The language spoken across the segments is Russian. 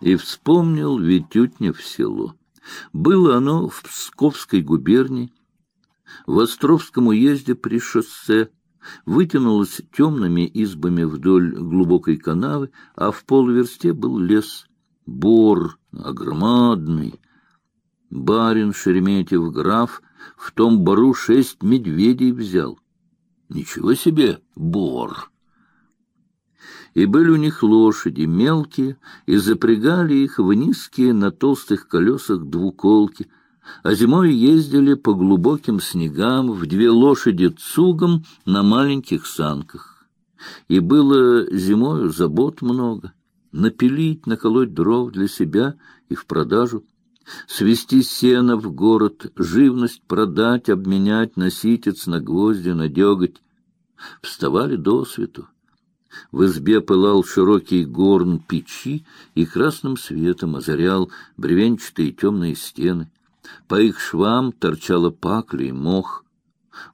и вспомнил Витютнев село. Было оно в Псковской губернии, в Островском уезде при шоссе, вытянулось темными избами вдоль глубокой канавы, а в полуверсте был лес, бор огромадный. Барин Шереметьев граф в том бору шесть медведей взял. Ничего себе, бор! И были у них лошади мелкие, и запрягали их в низкие на толстых колесах двуколки, а зимой ездили по глубоким снегам в две лошади цугом на маленьких санках. И было зимою забот много — напилить, наколоть дров для себя и в продажу, свести сено в город, живность продать, обменять на на гвозди, на деготь. Вставали до свету. В избе пылал широкий горн печи и красным светом озарял бревенчатые темные стены. По их швам торчала пакля и мох.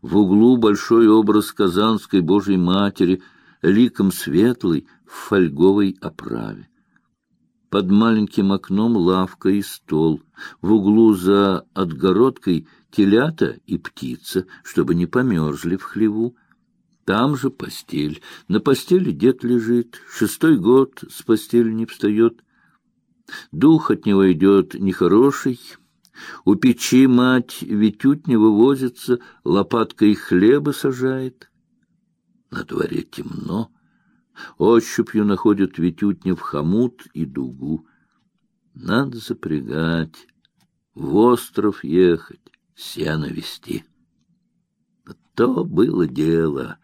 В углу большой образ Казанской Божьей Матери, ликом светлый, в фольговой оправе. Под маленьким окном лавка и стол. В углу за отгородкой телята и птица, чтобы не померзли в хлеву. Там же постель. На постели дед лежит. Шестой год с постели не встает. Дух от него идет нехороший, у печи мать Витютня вывозится, лопаткой хлеба сажает. На дворе темно. Ощупью находят Витютня в хомут и дугу. Надо запрягать, в остров ехать, сено вести. То было дело.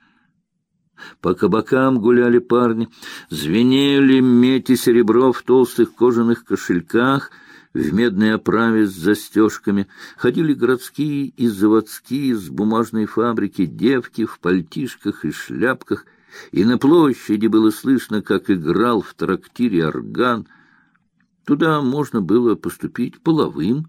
По кабакам гуляли парни, звенели и серебро в толстых кожаных кошельках — в медной оправе с застежками, ходили городские и заводские с бумажной фабрики девки в пальтишках и шляпках, и на площади было слышно, как играл в трактире орган. Туда можно было поступить половым,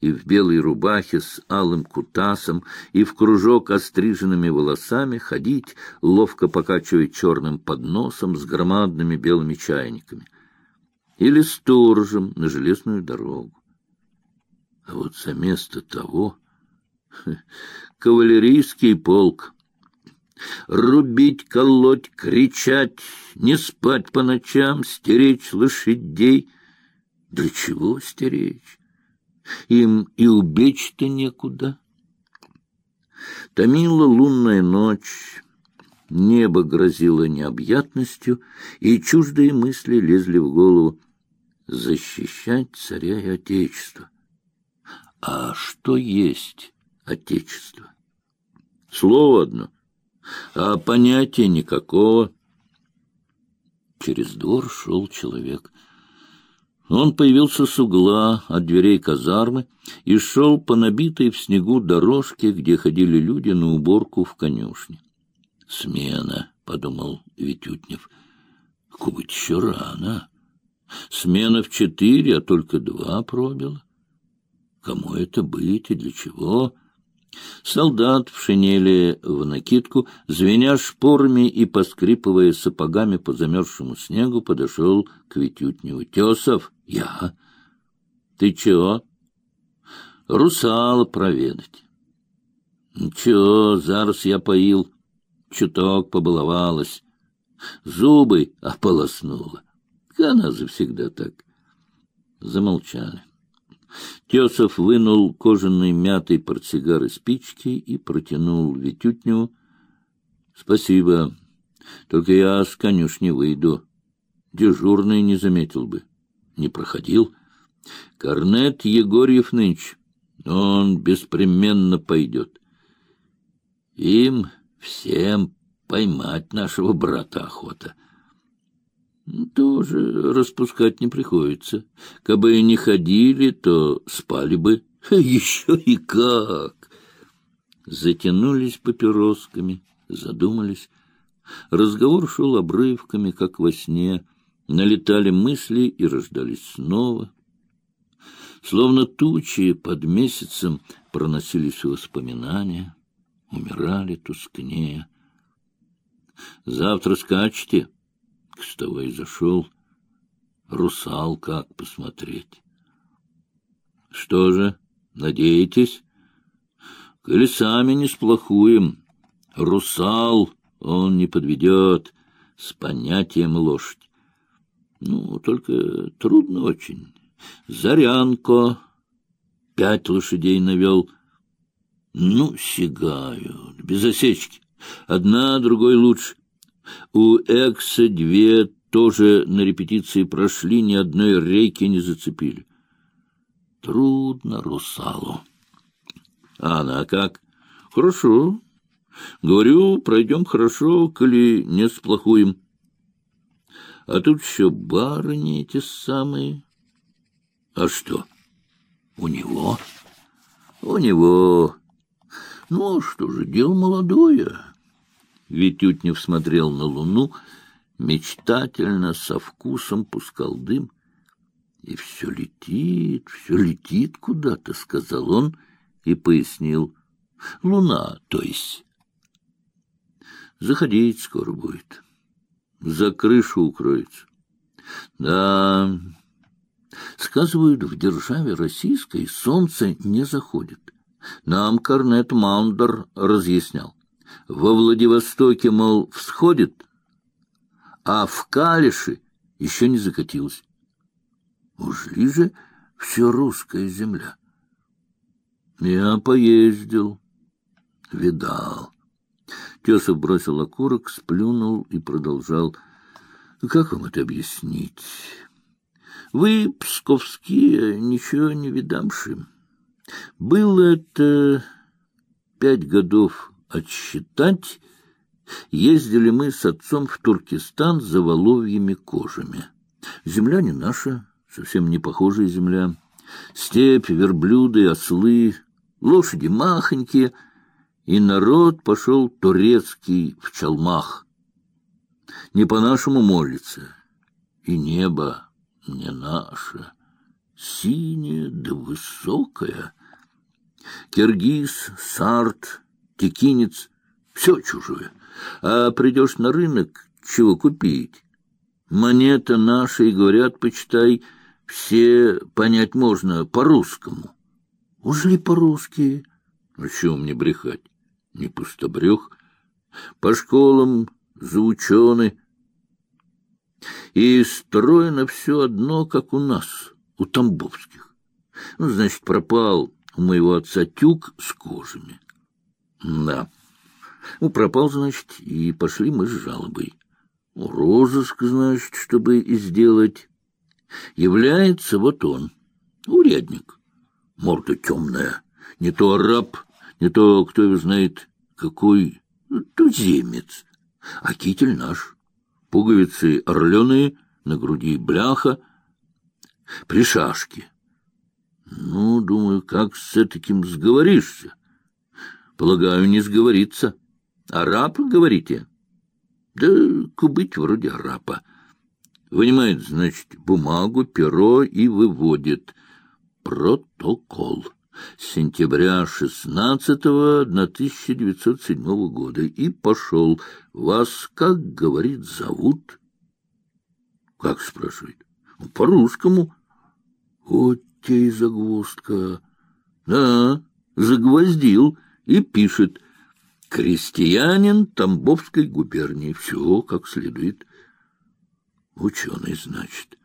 и в белой рубахе с алым кутасом, и в кружок остриженными волосами ходить, ловко покачивая черным подносом с громадными белыми чайниками — или сторожем на железную дорогу. А вот за место того кавалерийский полк. Рубить, колоть, кричать, не спать по ночам, стеречь лошадей. Для чего стеречь? Им и убечь-то некуда. Томила лунная ночь, небо грозило необъятностью, и чуждые мысли лезли в голову защищать царя и отечество. А что есть отечество? Слово одно, а понятия никакого. Через двор шел человек. Он появился с угла от дверей казармы и шел по набитой в снегу дорожке, где ходили люди на уборку в конюшне. «Смена», — подумал Витютнев, — «кубыть еще рано». Смена в четыре, а только два пробила. Кому это быть и для чего? Солдат в шинели в накидку, звеня шпорами и поскрипывая сапогами по замерзшему снегу, подошел к Витютневу. Тесов, я. Ты чего? Русала проведать. Ничего, зараз я поил, чуток побаловалась, зубы ополоснула. Она завсегда так. Замолчали. Тесов вынул кожаный мятый портсигар из спички и протянул Витютню. — Спасибо. Только я с конюшни выйду. Дежурный не заметил бы. Не проходил. Корнет Егорьев нынче. Он беспременно пойдет. Им всем поймать нашего брата охота. — тоже распускать не приходится. Кабы не ходили, то спали бы. Еще и как! Затянулись папиросками, задумались. Разговор шел обрывками, как во сне. Налетали мысли и рождались снова. Словно тучи под месяцем проносились воспоминания, умирали тускнее. «Завтра скачете?» С того и зашел. русал как посмотреть. Что же, надеетесь? Колесами не сплохуем. Русал он не подведет с понятием лошадь. Ну, только трудно очень. Зарянко пять лошадей навел. Ну, сигаю, без осечки. Одна другой лучше. У Экса две тоже на репетиции прошли, ни одной рейки не зацепили. Трудно русалу. А она как? Хорошо. Говорю, пройдем хорошо, коли не сплохуем. А тут еще барыни эти самые. А что? У него? У него. Ну, а что же, дело молодое. Витютнев смотрел на луну, мечтательно, со вкусом пускал дым. И все летит, все летит куда-то, — сказал он и пояснил. Луна, то есть. Заходить скоро будет. За крышу укроется. Да, сказывают, в державе российской солнце не заходит. Нам Корнет Маундер разъяснял. Во Владивостоке, мол, всходит, а в Калише еще не закатилось. Ужли же все русская земля. Я поездил, видал. Тесов бросил окурок, сплюнул и продолжал. Как вам это объяснить? Вы, псковские, ничего не видамши. Было это пять годов отсчитать, ездили мы с отцом в Туркестан за воловьими кожами. Земля не наша, совсем не похожая земля. Степь, верблюды, ослы, лошади махонькие, и народ пошел турецкий в чалмах. Не по-нашему молится, и небо не наше, синее да высокое. Киргиз, сарт, текинец — все чужое. А придешь на рынок, чего купить? Монета наша, говорят, почитай, все понять можно по-русскому. Уж ли по-русски? А чего мне брехать? Не пустобрех. По школам заучены. И строено все одно, как у нас, у Тамбовских. Ну, значит, пропал у моего отца тюк с кожами. Да. Ну, пропал, значит, и пошли мы с жалобой. Розыск, значит, чтобы сделать. Является вот он, урядник. Морда темная, не то араб, не то, кто его знает, какой туземец. А китель наш, пуговицы орленые, на груди бляха, при шашке. Ну, думаю, как с таким сговоришься? Полагаю, не сговориться. Араб, говорите? Да кубыть вроде арапа. Вынимает, значит, бумагу, перо и выводит протокол сентября 16-го 1907 года и пошел. Вас, как говорит, зовут? Как спрашивает? По-русскому. Вот те и загвоздка. Да, загвоздил и пишет «Крестьянин Тамбовской губернии». Все как следует. Ученый, значит.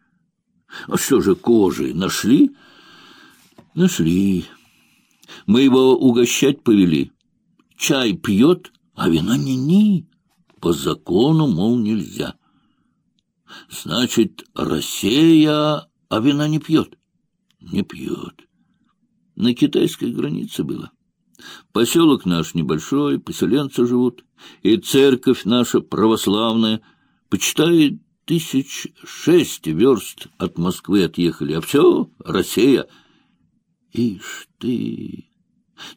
А что же, кожи нашли? Нашли. Мы его угощать повели. Чай пьет, а вина ни-ни. По закону, мол, нельзя. Значит, Россия, а вина не пьет? Не пьет. На китайской границе было. Поселок наш небольшой, поселенцы живут, и церковь наша православная, почитает тысяч шесть верст от Москвы отъехали, а все Россия. Ишь ты,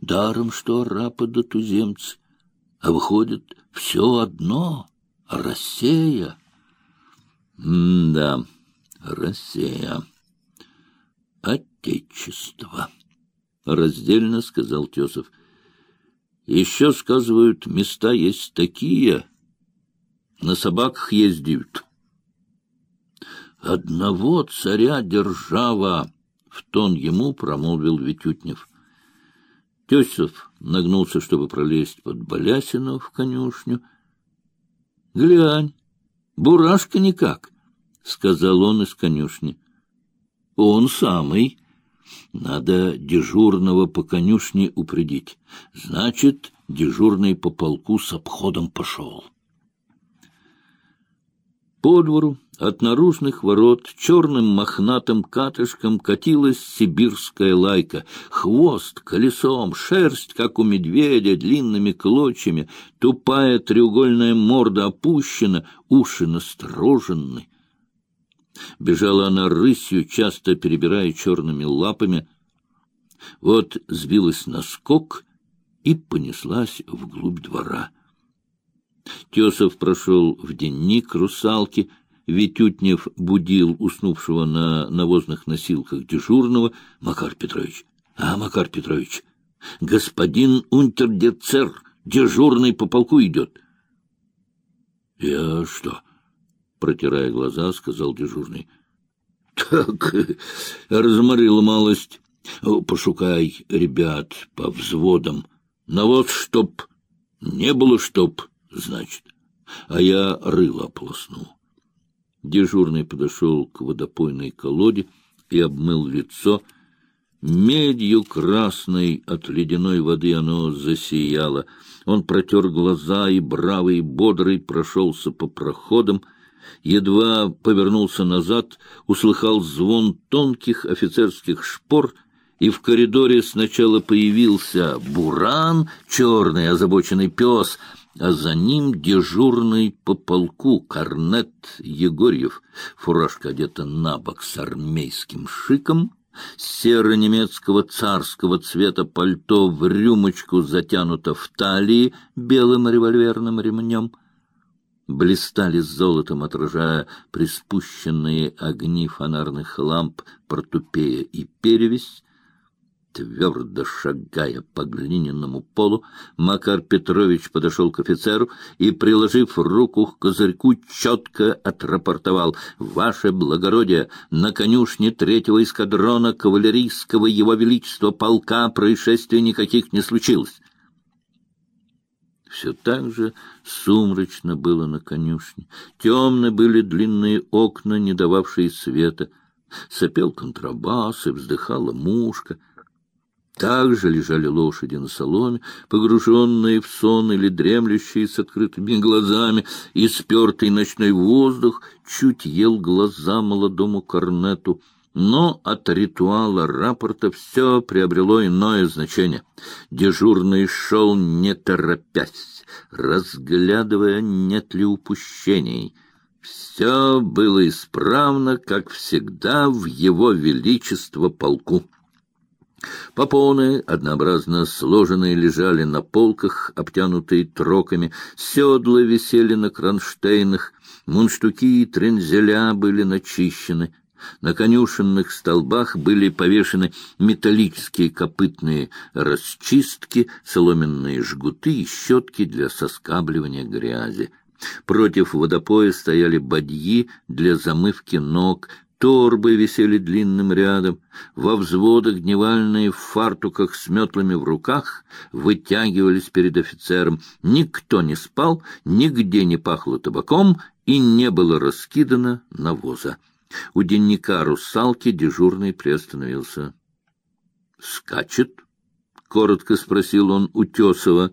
даром что арапы да туземцы, а выходит все одно — Россия. М-да, Россия. Отечество. Раздельно сказал Тесов. Еще, сказывают, места есть такие, на собаках ездят. одного царя держава, — в тон ему промолвил Витютнев. Тесов нагнулся, чтобы пролезть под Балясину в конюшню. — Глянь, бурашка никак, — сказал он из конюшни. — Он самый. Надо дежурного по конюшне упредить. Значит, дежурный по полку с обходом пошел. По двору от наружных ворот черным мохнатым катышком катилась сибирская лайка. Хвост колесом, шерсть, как у медведя, длинными клочьями, тупая треугольная морда опущена, уши насторожены. Бежала она рысью, часто перебирая черными лапами. Вот сбилась на скок и понеслась вглубь двора. Тесов прошел в денник русалки, Витютнев будил уснувшего на навозных носилках дежурного. — Макар Петрович, а, Макар Петрович, господин унтер-децер, дежурный по полку идет. — Я что? — протирая глаза, сказал дежурный. — Так, разморила малость. Пошукай ребят по взводам. Навоз чтоб, не было чтоб, значит. А я рыло ополоснул. Дежурный подошел к водопойной колоде и обмыл лицо. Медью красной от ледяной воды оно засияло. Он протер глаза и, бравый бодрый, прошелся по проходам. Едва повернулся назад, услыхал звон тонких офицерских шпор — и в коридоре сначала появился буран, черный озабоченный пес, а за ним дежурный по полку корнет Егорьев, фуражка одета на бок с армейским шиком, серо-немецкого царского цвета пальто в рюмочку затянуто в талии белым револьверным ремнем. Блистали золотом, отражая приспущенные огни фонарных ламп портупея и перевесь, Твердо шагая по глиняному полу, Макар Петрович подошел к офицеру и, приложив руку к козырьку, четко отрапортовал «Ваше благородие, на конюшне третьего эскадрона кавалерийского его величества полка происшествий никаких не случилось». Все так же сумрачно было на конюшне. Темны были длинные окна, не дававшие света. Сопел контрабас и вздыхала мушка — также лежали лошади на соломе, погруженные в сон или дремлющие с открытыми глазами, и спертый ночной воздух чуть ел глаза молодому корнету. Но от ритуала рапорта все приобрело иное значение. Дежурный шел не торопясь, разглядывая, нет ли упущений. Все было исправно, как всегда, в его величество полку. Попоны, однообразно сложенные, лежали на полках, обтянутые троками, седла висели на кронштейнах, мунштуки и трензеля были начищены. На конюшенных столбах были повешены металлические копытные расчистки, соломенные жгуты и щетки для соскабливания грязи. Против водопоя стояли бадьи для замывки ног, Торбы висели длинным рядом, во взводах дневальные в фартуках с метлами в руках вытягивались перед офицером. Никто не спал, нигде не пахло табаком и не было раскидано навоза. У денника русалки дежурный приостановился. — Скачет? — коротко спросил он у Тесова.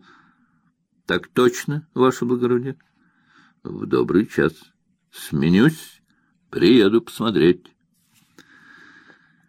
— Так точно, ваше благородие? — В добрый час. Сменюсь Приеду посмотреть.